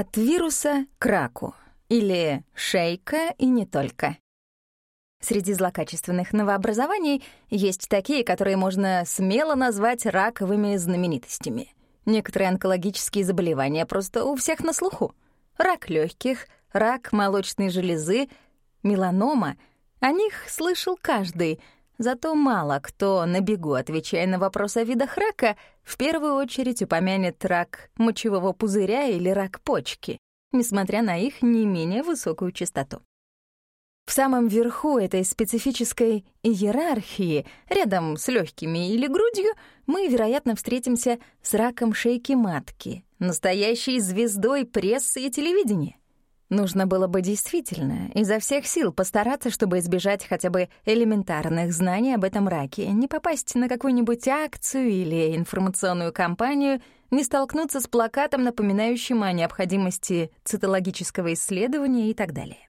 От вируса к раку или шейка и не только. Среди злокачественных новообразований есть такие, которые можно смело назвать раковыми знаменитостями. Некоторые онкологические заболевания просто у всех на слуху. Рак легких, рак молочной железы, меланома. О них слышал каждый, зато мало кто на бегу, отвечая на вопрос о видах рака, в первую очередь упомянет рак мочевого пузыря или рак почки, несмотря на их не менее высокую частоту. В самом верху этой специфической иерархии, рядом с легкими или грудью, мы, вероятно, встретимся с раком шейки матки, настоящей звездой прессы и телевидения. Нужно было бы действительно изо всех сил постараться, чтобы избежать хотя бы элементарных знаний об этом раке, не попасть на какую-нибудь акцию или информационную кампанию, не столкнуться с плакатом, напоминающим о необходимости цитологического исследования и так далее.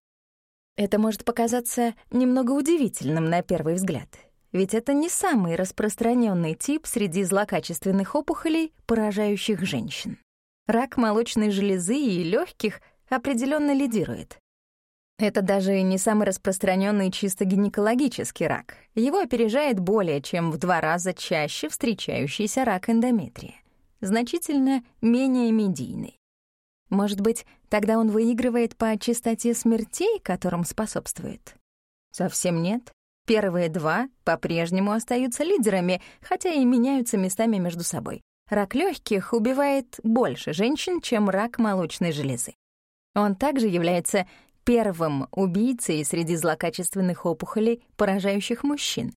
Это может показаться немного удивительным на первый взгляд, ведь это не самый распространенный тип среди злокачественных опухолей, поражающих женщин. Рак молочной железы и легких — определенно лидирует. Это даже не самый распространенный чисто гинекологический рак. Его опережает более чем в два раза чаще встречающийся рак эндометрия, значительно менее медийный. Может быть, тогда он выигрывает по частоте смертей, которым способствует? Совсем нет. Первые два по-прежнему остаются лидерами, хотя и меняются местами между собой. Рак легких убивает больше женщин, чем рак молочной железы. Он также является первым убийцей среди злокачественных опухолей, поражающих мужчин.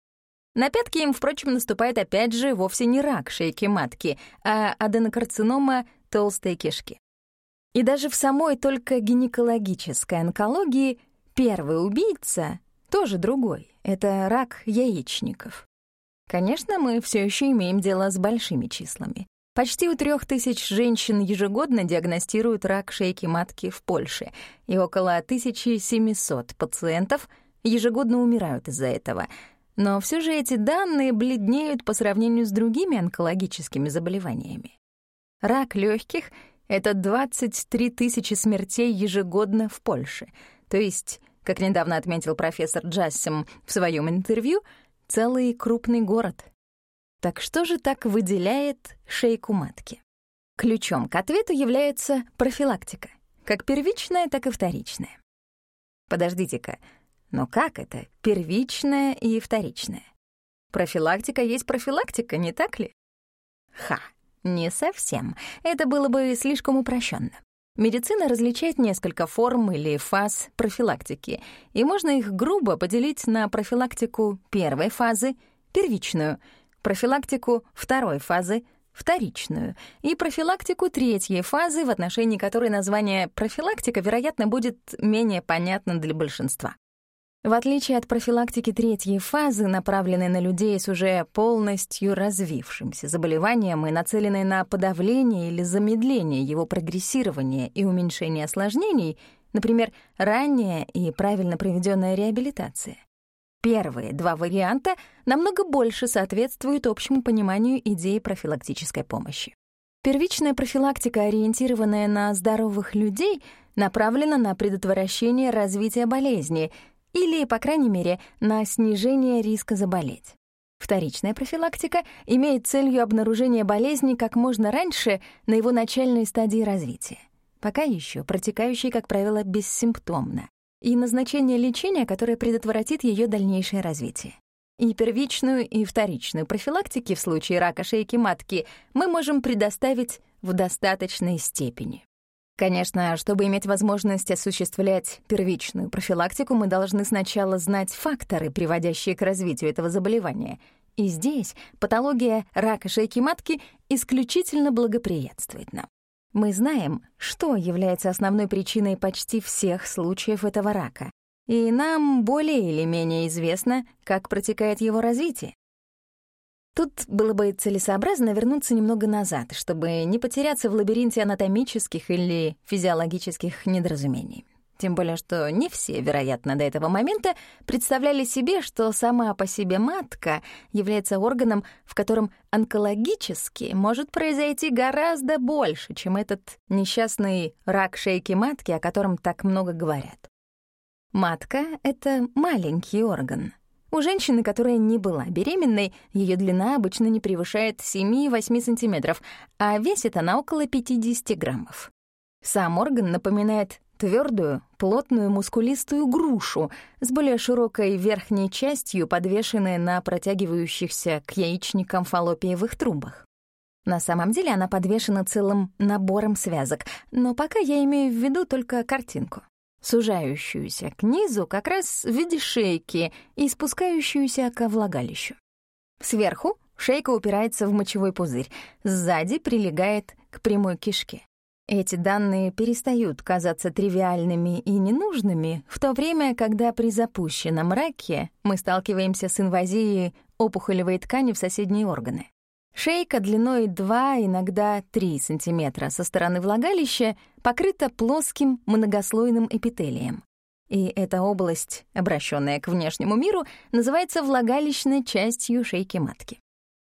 На пятки им, впрочем, наступает опять же вовсе не рак шейки матки, а аденокарцинома толстой кишки. И даже в самой только гинекологической онкологии первый убийца тоже другой — это рак яичников. Конечно, мы все еще имеем дело с большими числами. Почти у трех тысяч женщин ежегодно диагностируют рак шейки матки в Польше, и около 1700 пациентов ежегодно умирают из-за этого. Но все же эти данные бледнеют по сравнению с другими онкологическими заболеваниями. Рак легких — это 23 тысячи смертей ежегодно в Польше, то есть, как недавно отметил профессор Джассим в своем интервью, целый крупный город — так что же так выделяет шейку матки? Ключом к ответу является профилактика, как первичная, так и вторичная. Подождите-ка, но как это первичная и вторичная? Профилактика есть профилактика, не так ли? Ха, не совсем. Это было бы слишком упрощенно. Медицина различает несколько форм или фаз профилактики, и можно их грубо поделить на профилактику первой фазы, первичную — профилактику второй фазы, вторичную, и профилактику третьей фазы, в отношении которой название «профилактика», вероятно, будет менее понятно для большинства. В отличие от профилактики третьей фазы, направленной на людей с уже полностью развившимся заболеванием и нацеленной на подавление или замедление его прогрессирования и уменьшение осложнений, например, ранняя и правильно проведенная реабилитация, Первые два варианта намного больше соответствуют общему пониманию идеи профилактической помощи. Первичная профилактика, ориентированная на здоровых людей, направлена на предотвращение развития болезни или, по крайней мере, на снижение риска заболеть. Вторичная профилактика имеет целью обнаружение болезни как можно раньше на его начальной стадии развития, пока еще протекающей, как правило, бессимптомно и назначение лечения, которое предотвратит ее дальнейшее развитие. И первичную, и вторичную профилактики в случае рака шейки матки мы можем предоставить в достаточной степени. Конечно, чтобы иметь возможность осуществлять первичную профилактику, мы должны сначала знать факторы, приводящие к развитию этого заболевания. И здесь патология рака шейки матки исключительно благоприятствует нам. Мы знаем, что является основной причиной почти всех случаев этого рака, и нам более или менее известно, как протекает его развитие. Тут было бы целесообразно вернуться немного назад, чтобы не потеряться в лабиринте анатомических или физиологических недоразумений. Тем более, что не все, вероятно, до этого момента представляли себе, что сама по себе матка является органом, в котором онкологически может произойти гораздо больше, чем этот несчастный рак шейки матки, о котором так много говорят. Матка — это маленький орган. У женщины, которая не была беременной, ее длина обычно не превышает 7-8 сантиметров, а весит она около 50 граммов. Сам орган напоминает твердую, плотную, мускулистую грушу с более широкой верхней частью, подвешенной на протягивающихся к яичникам фаллопиевых трубах. На самом деле она подвешена целым набором связок, но пока я имею в виду только картинку сужающуюся к низу как раз в виде шейки и спускающуюся ко влагалищу. Сверху шейка упирается в мочевой пузырь, сзади прилегает к прямой кишке. Эти данные перестают казаться тривиальными и ненужными, в то время, когда при запущенном раке мы сталкиваемся с инвазией опухолевой ткани в соседние органы. Шейка длиной 2, иногда 3 см со стороны влагалища покрыта плоским многослойным эпителием. И эта область, обращенная к внешнему миру, называется влагалищной частью шейки матки.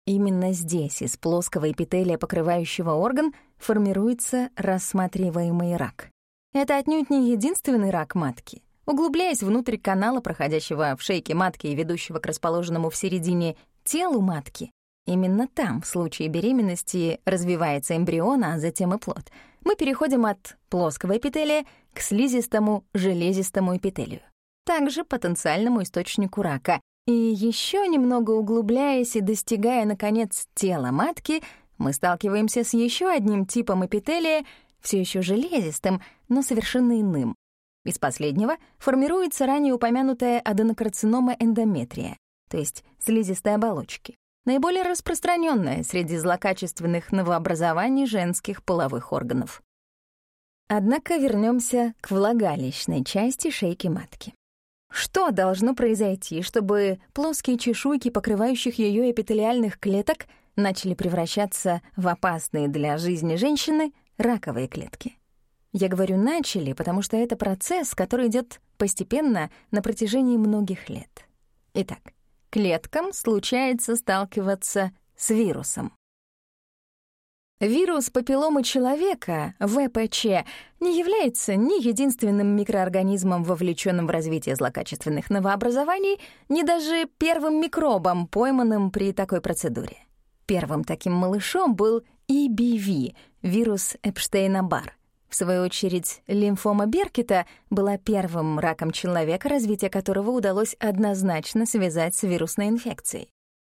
Именно здесь, из плоского эпителия, покрывающего орган, формируется рассматриваемый рак. Это отнюдь не единственный рак матки. Углубляясь внутрь канала, проходящего в шейке матки и ведущего к расположенному в середине телу матки, Именно там, в случае беременности, развивается эмбрион, а затем и плод. Мы переходим от плоского эпителия к слизистому железистому эпителию. Также потенциальному источнику рака. И еще немного углубляясь и достигая, наконец, тела матки, мы сталкиваемся с еще одним типом эпителия, все еще железистым, но совершенно иным. Из последнего формируется ранее упомянутая аденокарцинома эндометрия, то есть слизистой оболочки наиболее распространенное среди злокачественных новообразований женских половых органов. Однако вернемся к влагалищной части шейки матки. Что должно произойти, чтобы плоские чешуйки, покрывающих ее эпителиальных клеток, начали превращаться в опасные для жизни женщины раковые клетки? Я говорю «начали», потому что это процесс, который идет постепенно на протяжении многих лет. Итак, клеткам случается сталкиваться с вирусом. Вирус папилломы человека, ВПЧ, не является ни единственным микроорганизмом, вовлеченным в развитие злокачественных новообразований, ни даже первым микробом, пойманным при такой процедуре. Первым таким малышом был EBV — вирус Эпштейна-Барр. В свою очередь, лимфома Беркета была первым раком человека, развитие которого удалось однозначно связать с вирусной инфекцией.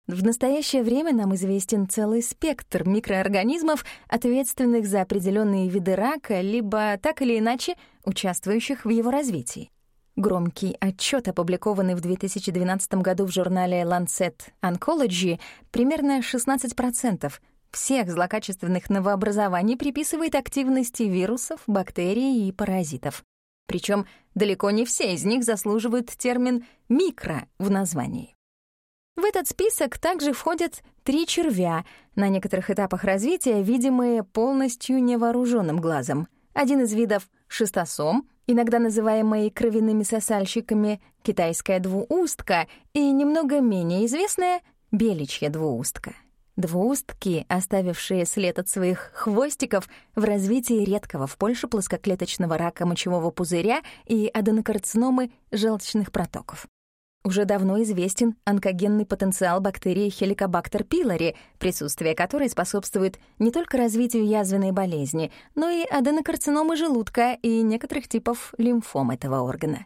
В настоящее время нам известен целый спектр микроорганизмов, ответственных за определенные виды рака, либо так или иначе участвующих в его развитии. Громкий отчет, опубликованный в 2012 году в журнале Lancet Oncology, примерно 16% всех злокачественных новообразований приписывает активности вирусов, бактерий и паразитов. Причем далеко не все из них заслуживают термин «микро» в названии. В этот список также входят три червя, на некоторых этапах развития видимые полностью невооруженным глазом. Один из видов — шистосом, иногда называемый кровяными сосальщиками, китайская двуустка и немного менее известная — беличья двуустка. Двуустки, оставившие след от своих хвостиков в развитии редкого в Польше плоскоклеточного рака мочевого пузыря и аденокарциномы желчных протоков. Уже давно известен онкогенный потенциал бактерии Helicobacter pylori, присутствие которой способствует не только развитию язвенной болезни, но и аденокарциномы желудка и некоторых типов лимфом этого органа.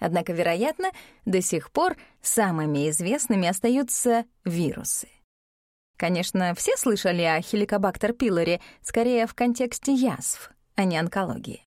Однако, вероятно, до сих пор самыми известными остаются вирусы. Конечно, все слышали о хеликобактер пилори, скорее в контексте язв, а не онкологии.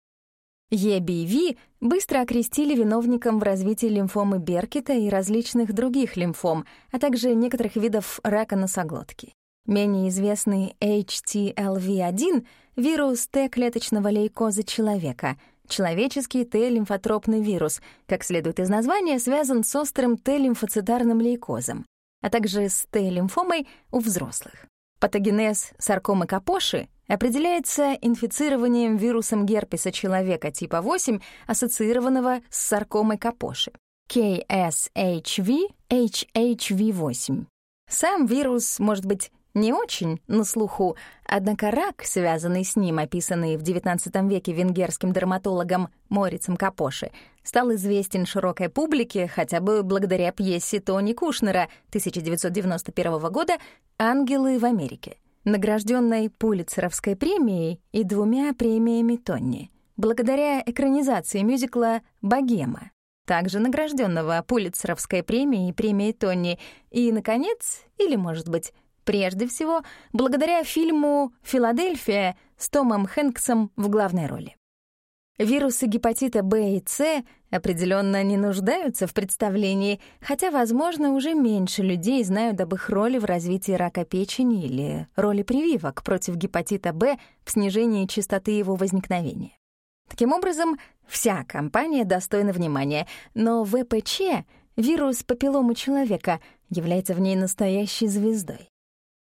EBV быстро окрестили виновником в развитии лимфомы Беркета и различных других лимфом, а также некоторых видов рака носоглотки. Менее известный HTLV-1 — вирус Т-клеточного лейкоза человека, человеческий Т-лимфотропный вирус, как следует из названия, связан с острым Т-лимфоцитарным лейкозом а также с Т-лимфомой у взрослых. Патогенез саркомы Капоши, определяется инфицированием вирусом герпеса человека типа 8, ассоциированного с саркомой Капоши. KSHV HHV8. Сам вирус может быть не очень на слуху, однако рак, связанный с ним, описанный в XIX веке венгерским дерматологом Морицем Капоши, стал известен широкой публике хотя бы благодаря пьесе Тони Кушнера 1991 года «Ангелы в Америке», награжденной Пулитцеровской премией и двумя премиями Тони, благодаря экранизации мюзикла «Богема», также награжденного Пулитцеровской премией и премией Тони, и, наконец, или, может быть, Прежде всего, благодаря фильму «Филадельфия» с Томом Хэнксом в главной роли. Вирусы гепатита Б и С определенно не нуждаются в представлении, хотя, возможно, уже меньше людей знают об их роли в развитии рака печени или роли прививок против гепатита Б в снижении частоты его возникновения. Таким образом, вся компания достойна внимания, но ВПЧ, вирус папилломы человека, является в ней настоящей звездой.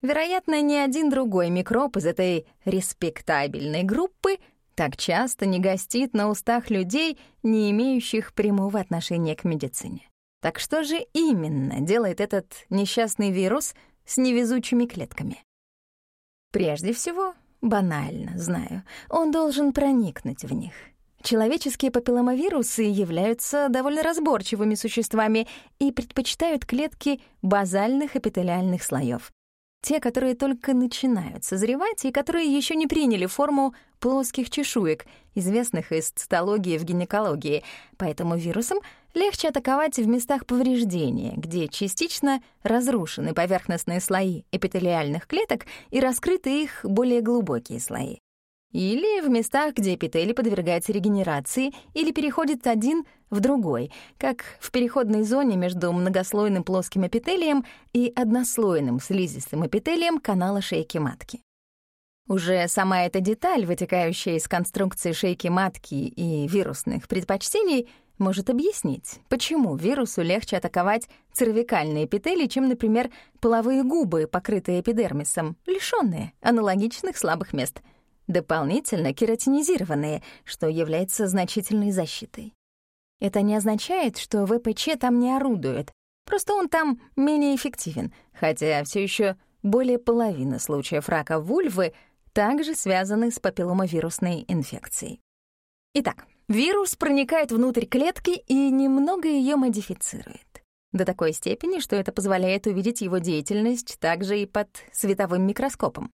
Вероятно, ни один другой микроб из этой респектабельной группы так часто не гостит на устах людей, не имеющих прямого отношения к медицине. Так что же именно делает этот несчастный вирус с невезучими клетками? Прежде всего, банально, знаю, он должен проникнуть в них. Человеческие папилломавирусы являются довольно разборчивыми существами и предпочитают клетки базальных эпителиальных слоев те, которые только начинают созревать и которые еще не приняли форму плоских чешуек, известных из цитологии в гинекологии, поэтому вирусам легче атаковать в местах повреждения, где частично разрушены поверхностные слои эпителиальных клеток и раскрыты их более глубокие слои. Или в местах, где эпителий подвергается регенерации или переходит один в другой, как в переходной зоне между многослойным плоским эпителием и однослойным слизистым эпителием канала шейки матки. Уже сама эта деталь, вытекающая из конструкции шейки матки и вирусных предпочтений, может объяснить, почему вирусу легче атаковать цервикальные эпители, чем, например, половые губы, покрытые эпидермисом, лишённые аналогичных слабых мест — дополнительно кератинизированные, что является значительной защитой. Это не означает, что ВПЧ там не орудует, просто он там менее эффективен, хотя все еще более половины случаев рака вульвы также связаны с папилломовирусной инфекцией. Итак, вирус проникает внутрь клетки и немного ее модифицирует. До такой степени, что это позволяет увидеть его деятельность также и под световым микроскопом.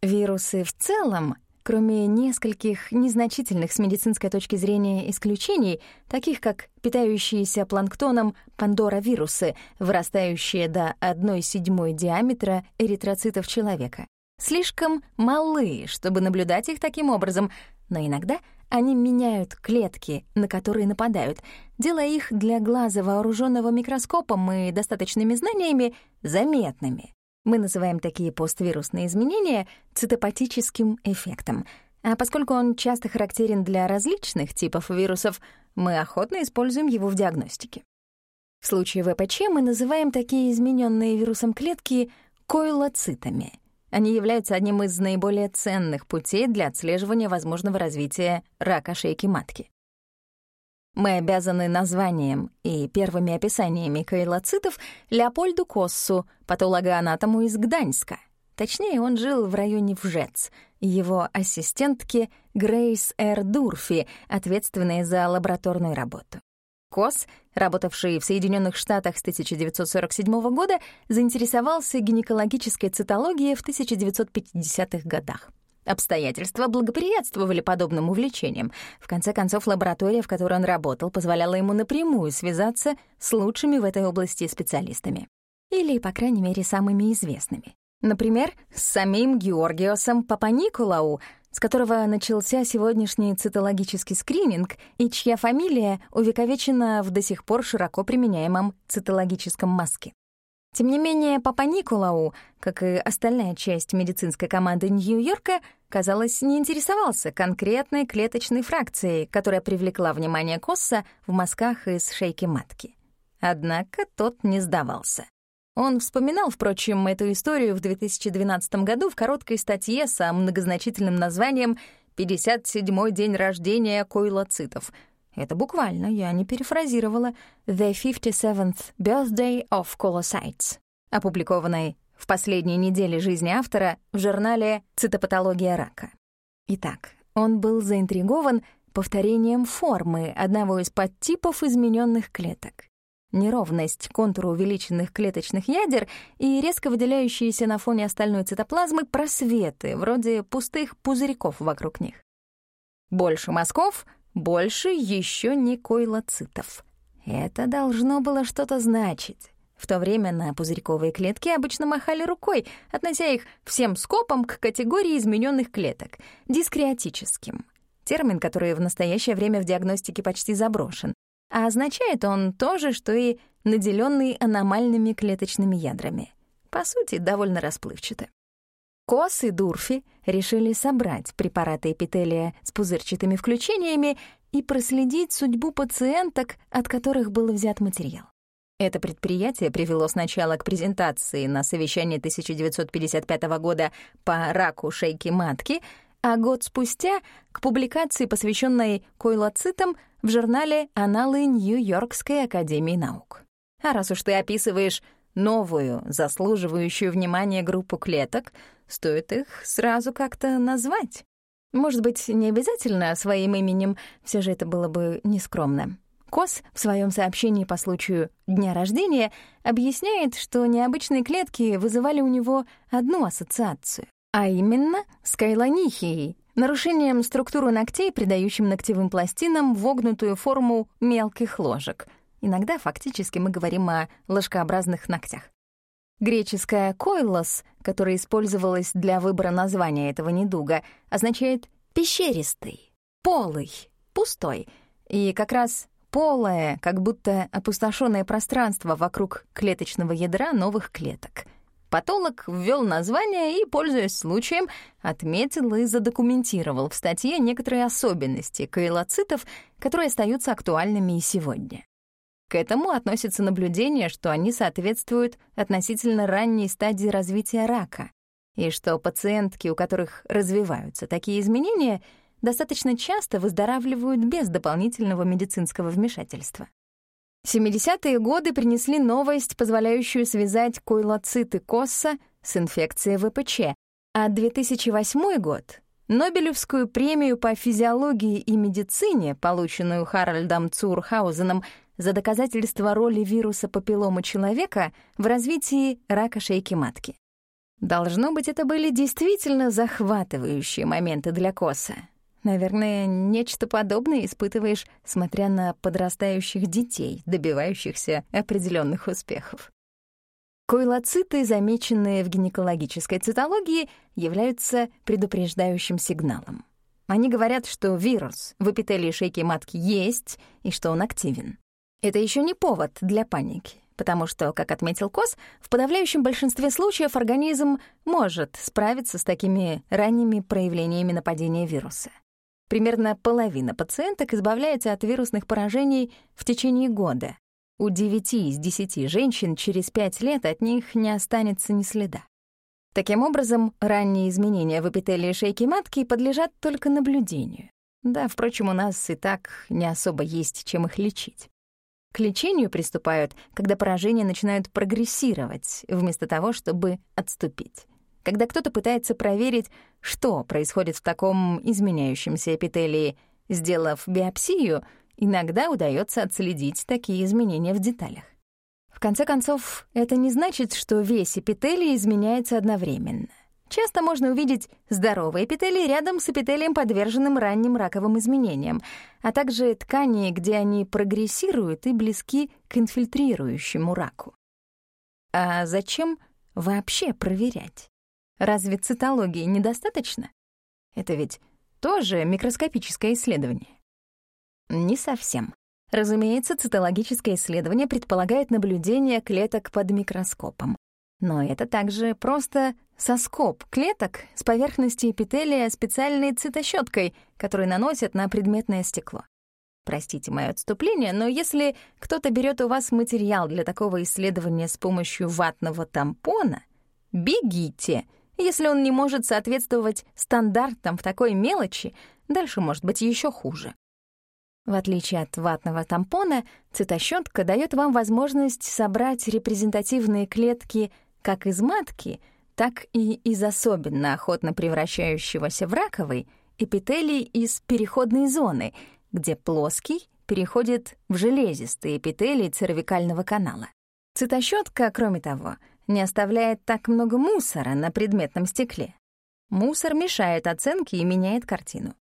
Вирусы в целом Кроме нескольких незначительных с медицинской точки зрения исключений, таких как питающиеся планктоном пандора-вирусы, вырастающие до 1 седьмой диаметра эритроцитов человека. Слишком малы, чтобы наблюдать их таким образом, но иногда они меняют клетки, на которые нападают, делая их для глаза вооруженного микроскопом и достаточными знаниями заметными. Мы называем такие поствирусные изменения цитопатическим эффектом. А поскольку он часто характерен для различных типов вирусов, мы охотно используем его в диагностике. В случае ВПЧ мы называем такие измененные вирусом клетки койлоцитами. Они являются одним из наиболее ценных путей для отслеживания возможного развития рака шейки матки. Мы обязаны названием и первыми описаниями кайлоцитов Леопольду Коссу, патологоанатому из Гданьска. Точнее, он жил в районе Вжец, его ассистентке Грейс Р. Дурфи, ответственной за лабораторную работу. Кос, работавший в Соединенных Штатах с 1947 года, заинтересовался гинекологической цитологией в 1950-х годах. Обстоятельства благоприятствовали подобным увлечениям. В конце концов, лаборатория, в которой он работал, позволяла ему напрямую связаться с лучшими в этой области специалистами. Или, по крайней мере, самыми известными. Например, с самим Георгиосом Папаникулау, с которого начался сегодняшний цитологический скрининг и чья фамилия увековечена в до сих пор широко применяемом цитологическом маске. Тем не менее, Папа Николау, как и остальная часть медицинской команды Нью-Йорка, казалось, не интересовался конкретной клеточной фракцией, которая привлекла внимание Косса в мазках из шейки матки. Однако тот не сдавался. Он вспоминал, впрочем, эту историю в 2012 году в короткой статье с многозначительным названием «57-й день рождения койлоцитов». Это буквально, я не перефразировала. «The 57th Birthday of Collocytes», опубликованной в последней неделе жизни автора в журнале «Цитопатология рака». Итак, он был заинтригован повторением формы одного из подтипов измененных клеток. Неровность контура увеличенных клеточных ядер и резко выделяющиеся на фоне остальной цитоплазмы просветы, вроде пустых пузырьков вокруг них. Больше мазков, больше еще не койлоцитов. Это должно было что-то значить. В то время на пузырьковые клетки обычно махали рукой, относя их всем скопом к категории измененных клеток — дискреатическим. Термин, который в настоящее время в диагностике почти заброшен. А означает он то же, что и наделенный аномальными клеточными ядрами. По сути, довольно расплывчато. Кос и Дурфи решили собрать препараты эпителия с пузырчатыми включениями и проследить судьбу пациенток, от которых был взят материал. Это предприятие привело сначала к презентации на совещании 1955 года по раку шейки матки, а год спустя — к публикации, посвященной койлоцитам в журнале «Аналы Нью-Йоркской академии наук». А раз уж ты описываешь новую, заслуживающую внимания группу клеток, стоит их сразу как-то назвать. Может быть, не обязательно своим именем, все же это было бы нескромно. Кос в своем сообщении по случаю дня рождения объясняет, что необычные клетки вызывали у него одну ассоциацию, а именно с кайлонихией, нарушением структуры ногтей, придающим ногтевым пластинам вогнутую форму мелких ложек. Иногда фактически мы говорим о ложкообразных ногтях. Греческое «койлос», которое использовалось для выбора названия этого недуга, означает «пещеристый», «полый», «пустой». И как раз полое, как будто опустошенное пространство вокруг клеточного ядра новых клеток. Патолог ввел название и, пользуясь случаем, отметил и задокументировал в статье некоторые особенности каилоцитов, которые остаются актуальными и сегодня. К этому относится наблюдение, что они соответствуют относительно ранней стадии развития рака, и что пациентки, у которых развиваются такие изменения — достаточно часто выздоравливают без дополнительного медицинского вмешательства. 70-е годы принесли новость, позволяющую связать койлоциты Косса с инфекцией ВПЧ, а 2008 год — Нобелевскую премию по физиологии и медицине, полученную Харальдом Цурхаузеном за доказательство роли вируса папиллома человека в развитии рака шейки матки. Должно быть, это были действительно захватывающие моменты для Косса. Наверное, нечто подобное испытываешь, смотря на подрастающих детей, добивающихся определенных успехов. Койлоциты, замеченные в гинекологической цитологии, являются предупреждающим сигналом. Они говорят, что вирус в эпителии шейки матки есть и что он активен. Это еще не повод для паники, потому что, как отметил Кос, в подавляющем большинстве случаев организм может справиться с такими ранними проявлениями нападения вируса. Примерно половина пациенток избавляется от вирусных поражений в течение года. У 9 из 10 женщин через 5 лет от них не останется ни следа. Таким образом, ранние изменения в эпителии шейки матки подлежат только наблюдению. Да, впрочем, у нас и так не особо есть чем их лечить. К лечению приступают, когда поражения начинают прогрессировать, вместо того, чтобы отступить когда кто-то пытается проверить, что происходит в таком изменяющемся эпителии. Сделав биопсию, иногда удается отследить такие изменения в деталях. В конце концов, это не значит, что весь эпителий изменяется одновременно. Часто можно увидеть здоровые эпителии рядом с эпителием, подверженным ранним раковым изменениям, а также ткани, где они прогрессируют и близки к инфильтрирующему раку. А зачем вообще проверять? Разве цитологии недостаточно? Это ведь тоже микроскопическое исследование. Не совсем. Разумеется, цитологическое исследование предполагает наблюдение клеток под микроскопом. Но это также просто соскоб клеток с поверхности эпителия специальной цитощеткой, которую наносят на предметное стекло. простите мое отступление, но если кто-то берет у вас материал для такого исследования с помощью ватного тампона, бегите. Если он не может соответствовать стандартам в такой мелочи, дальше может быть еще хуже. В отличие от ватного тампона, цитощётка даёт вам возможность собрать репрезентативные клетки как из матки, так и из особенно охотно превращающегося в раковый эпителий из переходной зоны, где плоский переходит в железистый эпителий цервикального канала. Цитощётка, кроме того, не оставляет так много мусора на предметном стекле. Мусор мешает оценке и меняет картину.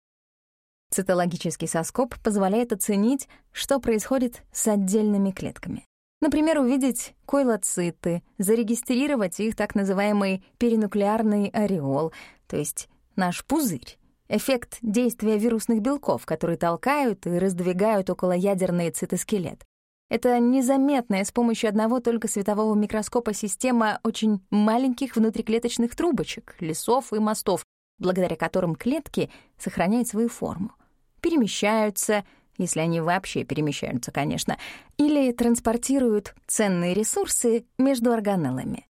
Цитологический соскоп позволяет оценить, что происходит с отдельными клетками. Например, увидеть койлоциты, зарегистрировать их так называемый перинуклеарный ореол, то есть наш пузырь, эффект действия вирусных белков, которые толкают и раздвигают околоядерный цитоскелет. Это незаметная с помощью одного только светового микроскопа система очень маленьких внутриклеточных трубочек, лесов и мостов, благодаря которым клетки сохраняют свою форму, перемещаются, если они вообще перемещаются, конечно, или транспортируют ценные ресурсы между органеллами.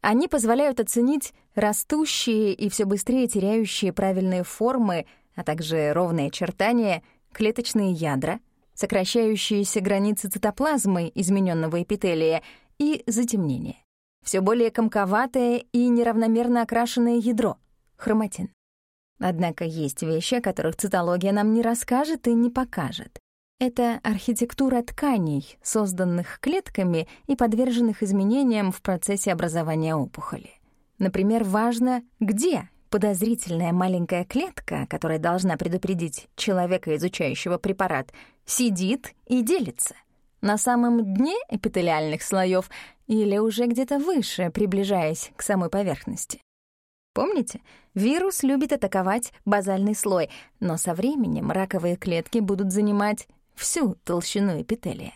Они позволяют оценить растущие и все быстрее теряющие правильные формы, а также ровные очертания, клеточные ядра, сокращающиеся границы цитоплазмы измененного эпителия и затемнение. Все более комковатое и неравномерно окрашенное ядро — хроматин. Однако есть вещи, о которых цитология нам не расскажет и не покажет. Это архитектура тканей, созданных клетками и подверженных изменениям в процессе образования опухоли. Например, важно, где подозрительная маленькая клетка, которая должна предупредить человека, изучающего препарат, сидит и делится. На самом дне эпителиальных слоев или уже где-то выше, приближаясь к самой поверхности. Помните? Вирус любит атаковать базальный слой, но со временем раковые клетки будут занимать всю толщину эпителия.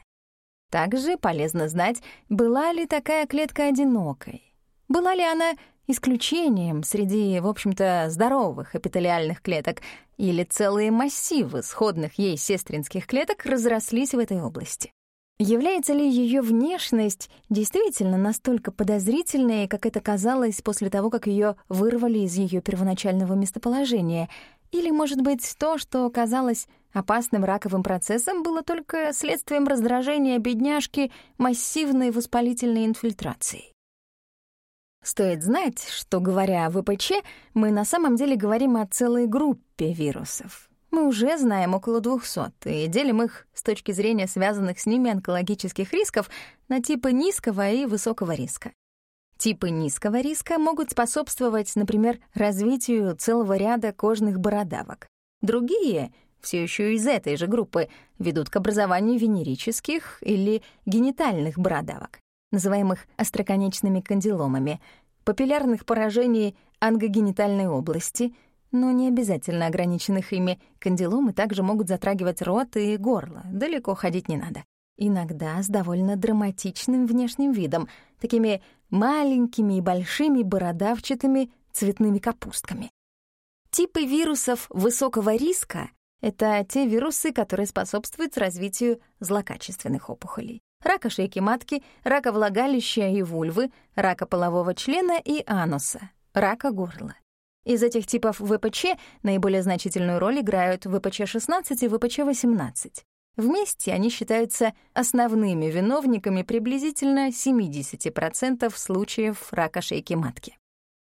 Также полезно знать, была ли такая клетка одинокой. Была ли она исключением среди, в общем-то, здоровых эпителиальных клеток, или целые массивы сходных ей сестринских клеток разрослись в этой области. Является ли ее внешность действительно настолько подозрительной, как это казалось после того, как ее вырвали из ее первоначального местоположения? Или, может быть, то, что казалось опасным раковым процессом, было только следствием раздражения бедняжки массивной воспалительной инфильтрацией? Стоит знать, что, говоря о ВПЧ, мы на самом деле говорим о целой группе вирусов, мы уже знаем около 200 и делим их с точки зрения связанных с ними онкологических рисков на типы низкого и высокого риска. Типы низкого риска могут способствовать, например, развитию целого ряда кожных бородавок. Другие, все еще из этой же группы, ведут к образованию венерических или генитальных бородавок, называемых остроконечными кандиломами, папиллярных поражений ангогенитальной области — но не обязательно ограниченных ими. Кандиломы также могут затрагивать рот и горло, далеко ходить не надо. Иногда с довольно драматичным внешним видом, такими маленькими и большими бородавчатыми цветными капустками. Типы вирусов высокого риска — это те вирусы, которые способствуют развитию злокачественных опухолей. Рака шейки матки, рака влагалища и вульвы, рака полового члена и ануса, рака горла. Из этих типов ВПЧ наиболее значительную роль играют ВПЧ-16 и ВПЧ-18. Вместе они считаются основными виновниками приблизительно 70% случаев рака шейки матки.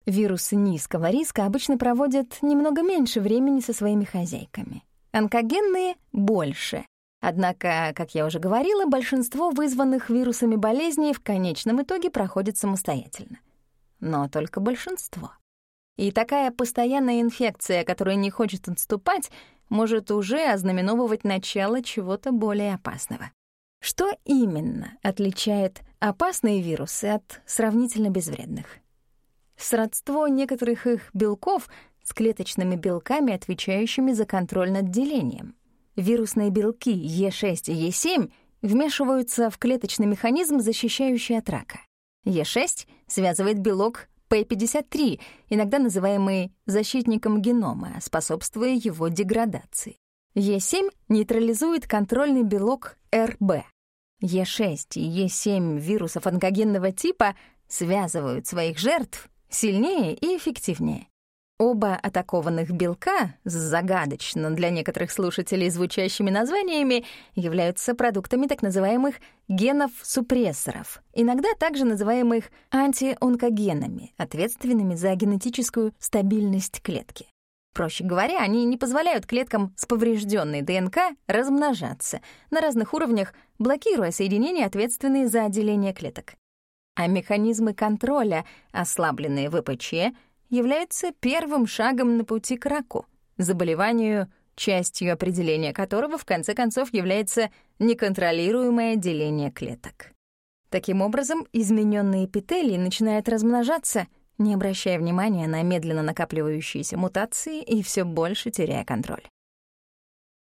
Вирусы низкого риска обычно проводят немного меньше времени со своими хозяйками. Онкогенные — больше. Однако, как я уже говорила, большинство вызванных вирусами болезней в конечном итоге проходит самостоятельно. Но только большинство. И такая постоянная инфекция, которая не хочет отступать, может уже ознаменовывать начало чего-то более опасного. Что именно отличает опасные вирусы от сравнительно безвредных? Сродство некоторых их белков с клеточными белками, отвечающими за контроль над делением. Вирусные белки Е6 и Е7 вмешиваются в клеточный механизм, защищающий от рака. Е6 связывает белок P53, иногда называемый защитником генома, способствуя его деградации. Е7 нейтрализует контрольный белок РБ. Е6 и Е7 вирусов онкогенного типа связывают своих жертв сильнее и эффективнее. Оба атакованных белка с загадочно для некоторых слушателей звучащими названиями являются продуктами так называемых генов-супрессоров, иногда также называемых антионкогенами, ответственными за генетическую стабильность клетки. Проще говоря, они не позволяют клеткам с поврежденной ДНК размножаться на разных уровнях, блокируя соединения, ответственные за отделение клеток. А механизмы контроля, ослабленные ВПЧ, является первым шагом на пути к раку, заболеванию, частью определения которого в конце концов является неконтролируемое деление клеток. Таким образом, измененные эпителии начинают размножаться, не обращая внимания на медленно накапливающиеся мутации и все больше теряя контроль.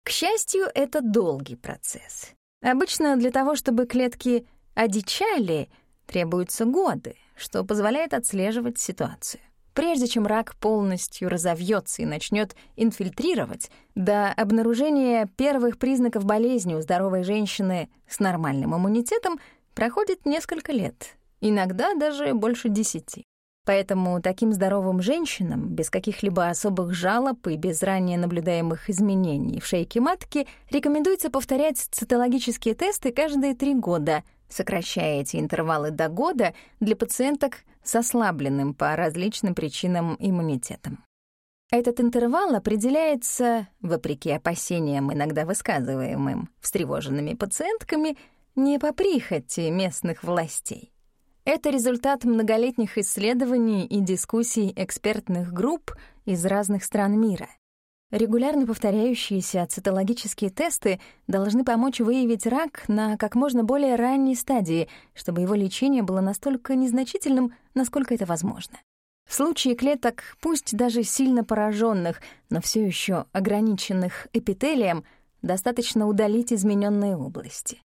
К счастью, это долгий процесс. Обычно для того, чтобы клетки одичали, требуются годы, что позволяет отслеживать ситуацию. Прежде чем рак полностью разовьется и начнет инфильтрировать, до обнаружения первых признаков болезни у здоровой женщины с нормальным иммунитетом проходит несколько лет, иногда даже больше десяти. Поэтому таким здоровым женщинам, без каких-либо особых жалоб и без ранее наблюдаемых изменений в шейке матки, рекомендуется повторять цитологические тесты каждые три года, сокращая эти интервалы до года для пациенток с ослабленным по различным причинам иммунитетом. Этот интервал определяется, вопреки опасениям, иногда высказываемым встревоженными пациентками, не по прихоти местных властей. Это результат многолетних исследований и дискуссий экспертных групп из разных стран мира — Регулярно повторяющиеся цитологические тесты должны помочь выявить рак на как можно более ранней стадии, чтобы его лечение было настолько незначительным, насколько это возможно. В случае клеток, пусть даже сильно пораженных, но все еще ограниченных эпителием, достаточно удалить измененные области.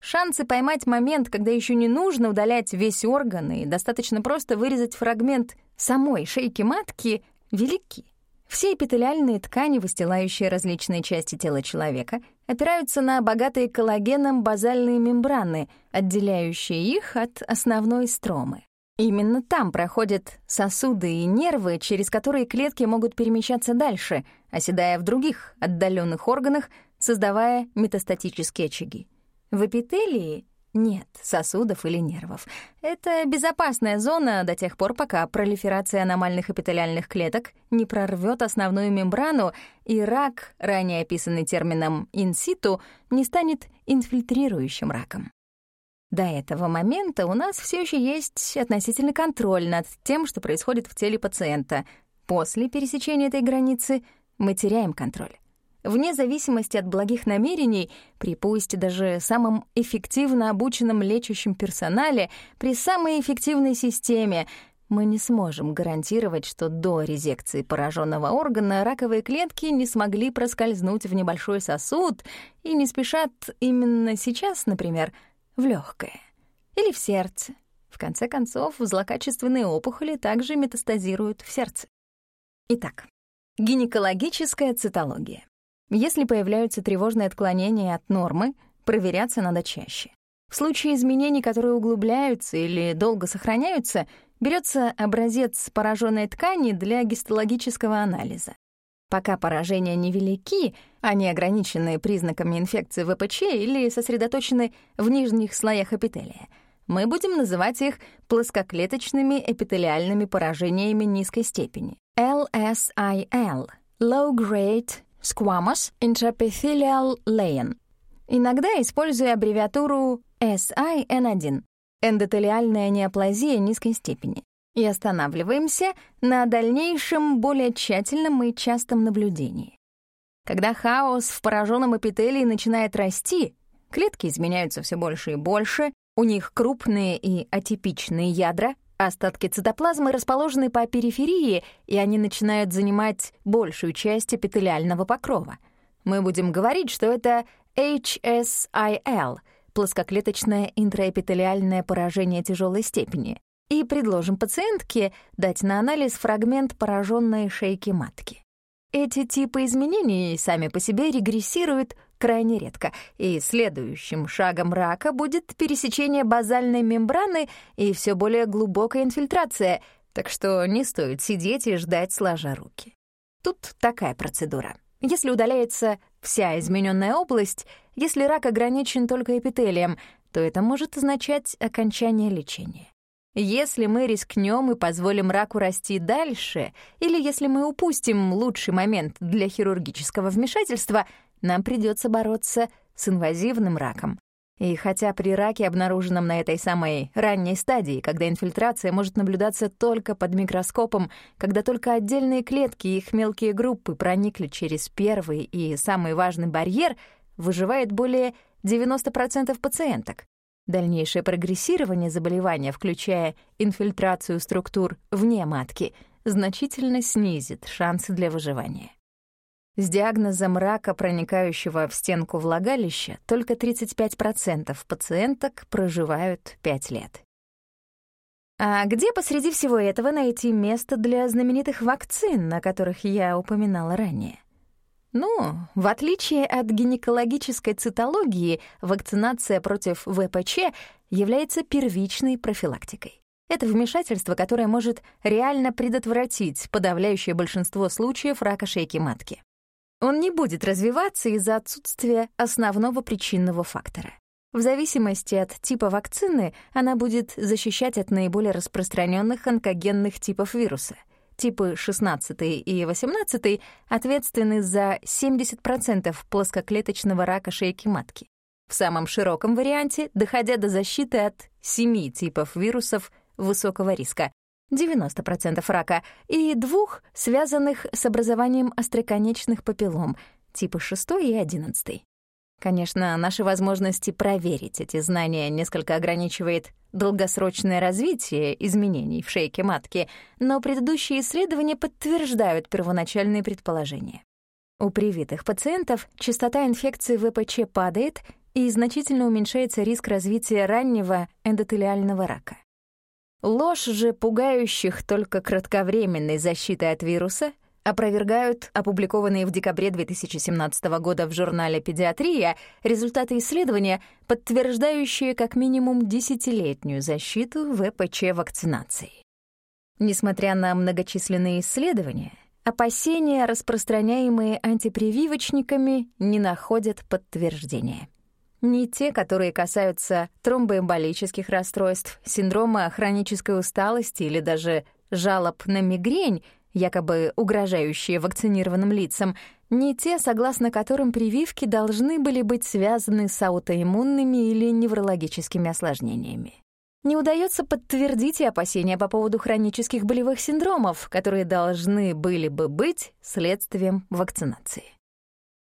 Шансы поймать момент, когда еще не нужно удалять весь орган и достаточно просто вырезать фрагмент самой шейки матки, велики. Все эпителиальные ткани, выстилающие различные части тела человека, опираются на богатые коллагеном базальные мембраны, отделяющие их от основной стромы. Именно там проходят сосуды и нервы, через которые клетки могут перемещаться дальше, оседая в других отдаленных органах, создавая метастатические очаги. В эпителии нет сосудов или нервов. Это безопасная зона до тех пор, пока пролиферация аномальных эпителиальных клеток не прорвет основную мембрану, и рак, ранее описанный термином инситу, не станет инфильтрирующим раком. До этого момента у нас все еще есть относительный контроль над тем, что происходит в теле пациента. После пересечения этой границы мы теряем контроль. Вне зависимости от благих намерений, при пусть даже самом эффективно обученном лечащем персонале, при самой эффективной системе, мы не сможем гарантировать, что до резекции пораженного органа раковые клетки не смогли проскользнуть в небольшой сосуд и не спешат именно сейчас, например, в легкое или в сердце. В конце концов, злокачественные опухоли также метастазируют в сердце. Итак, гинекологическая цитология. Если появляются тревожные отклонения от нормы, проверяться надо чаще. В случае изменений, которые углубляются или долго сохраняются, берется образец пораженной ткани для гистологического анализа. Пока поражения невелики, они ограничены признаками инфекции ВПЧ или сосредоточены в нижних слоях эпителия, мы будем называть их плоскоклеточными эпителиальными поражениями низкой степени — LSIL — Low Grade Squamous Intraepithelial Lesion, иногда используя аббревиатуру SIN1 — эндотелиальная неоплазия низкой степени, и останавливаемся на дальнейшем более тщательном и частом наблюдении. Когда хаос в пораженном эпителии начинает расти, клетки изменяются все больше и больше, у них крупные и атипичные ядра, Остатки цитоплазмы расположены по периферии, и они начинают занимать большую часть эпителиального покрова. Мы будем говорить, что это HSIL — плоскоклеточное интраэпителиальное поражение тяжелой степени, и предложим пациентке дать на анализ фрагмент пораженной шейки матки. эти типы изменений сами по себе регрессируют крайне редко, и следующим шагом рака будет пересечение базальной мембраны и все более глубокая инфильтрация, так что не стоит сидеть и ждать сложа руки. Тут такая процедура. Если удаляется вся измененная область, если рак ограничен только эпителием, то это может означать окончание лечения. Если мы рискнем и позволим раку расти дальше, или если мы упустим лучший момент для хирургического вмешательства, нам придется бороться с инвазивным раком. И хотя при раке, обнаруженном на этой самой ранней стадии, когда инфильтрация может наблюдаться только под микроскопом, когда только отдельные клетки и их мелкие группы проникли через первый и самый важный барьер, выживает более 90% пациенток. Дальнейшее прогрессирование заболевания, включая инфильтрацию структур вне матки, значительно снизит шансы для выживания. С диагнозом рака, проникающего в стенку влагалища, только 35% пациенток проживают 5 лет. А где посреди всего этого найти место для знаменитых вакцин, о которых я упоминала ранее? Ну, в отличие от гинекологической цитологии, вакцинация против ВПЧ является первичной профилактикой. Это вмешательство, которое может реально предотвратить подавляющее большинство случаев рака шейки матки. Он не будет развиваться из-за отсутствия основного причинного фактора. В зависимости от типа вакцины она будет защищать от наиболее распространенных онкогенных типов вируса — типы 16 и 18 ответственны за 70% плоскоклеточного рака шейки матки. В самом широком варианте, доходя до защиты от 7 типов вирусов высокого риска, 90% рака, и двух, связанных с образованием остроконечных папиллом, типа 6 и 11. Конечно, наши возможности проверить эти знания несколько ограничивает долгосрочное развитие изменений в шейке матки, но предыдущие исследования подтверждают первоначальные предположения. У привитых пациентов частота инфекции ВПЧ падает и значительно уменьшается риск развития раннего эндотелиального рака. Ложь же пугающих только кратковременной защиты от вируса опровергают опубликованные в декабре 2017 года в журнале «Педиатрия» результаты исследования, подтверждающие как минимум десятилетнюю защиту ВПЧ вакцинацией. Несмотря на многочисленные исследования, опасения, распространяемые антипрививочниками, не находят подтверждения. Ни те, которые касаются тромбоэмболических расстройств, синдрома хронической усталости или даже жалоб на мигрень — якобы угрожающие вакцинированным лицам, не те, согласно которым прививки должны были быть связаны с аутоиммунными или неврологическими осложнениями. Не удается подтвердить и опасения по поводу хронических болевых синдромов, которые должны были бы быть следствием вакцинации.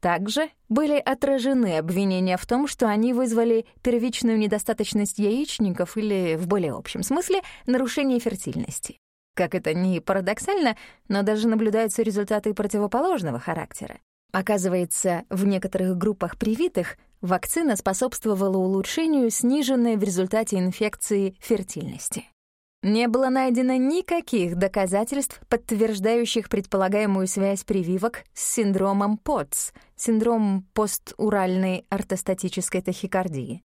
Также были отражены обвинения в том, что они вызвали первичную недостаточность яичников или, в более общем смысле, нарушение фертильности. Как это ни парадоксально, но даже наблюдаются результаты противоположного характера. Оказывается, в некоторых группах привитых вакцина способствовала улучшению сниженной в результате инфекции фертильности. Не было найдено никаких доказательств, подтверждающих предполагаемую связь прививок с синдромом ПОТС, синдром постуральной ортостатической тахикардии.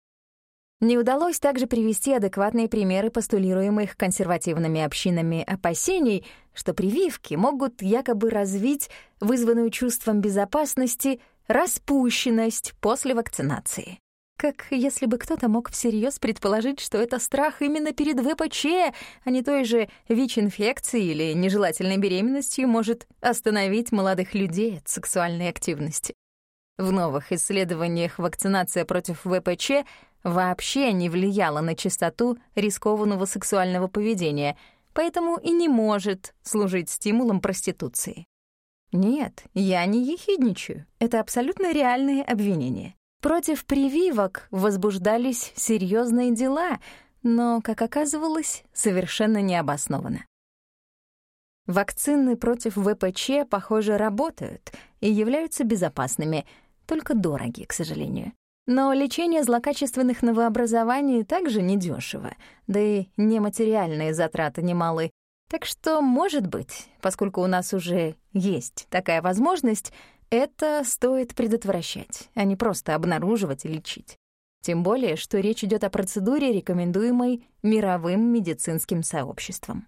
Не удалось также привести адекватные примеры постулируемых консервативными общинами опасений, что прививки могут якобы развить вызванную чувством безопасности распущенность после вакцинации. Как если бы кто-то мог всерьез предположить, что это страх именно перед ВПЧ, а не той же ВИЧ-инфекцией или нежелательной беременностью может остановить молодых людей от сексуальной активности. В новых исследованиях вакцинация против ВПЧ вообще не влияла на частоту рискованного сексуального поведения, поэтому и не может служить стимулом проституции. Нет, я не ехидничаю. Это абсолютно реальные обвинения. Против прививок возбуждались серьезные дела, но, как оказывалось, совершенно необоснованно. Вакцины против ВПЧ, похоже, работают и являются безопасными, только дороги, к сожалению. Но лечение злокачественных новообразований также недешево, да и нематериальные затраты немалы. Так что, может быть, поскольку у нас уже есть такая возможность, это стоит предотвращать, а не просто обнаруживать и лечить. Тем более, что речь идет о процедуре, рекомендуемой мировым медицинским сообществом.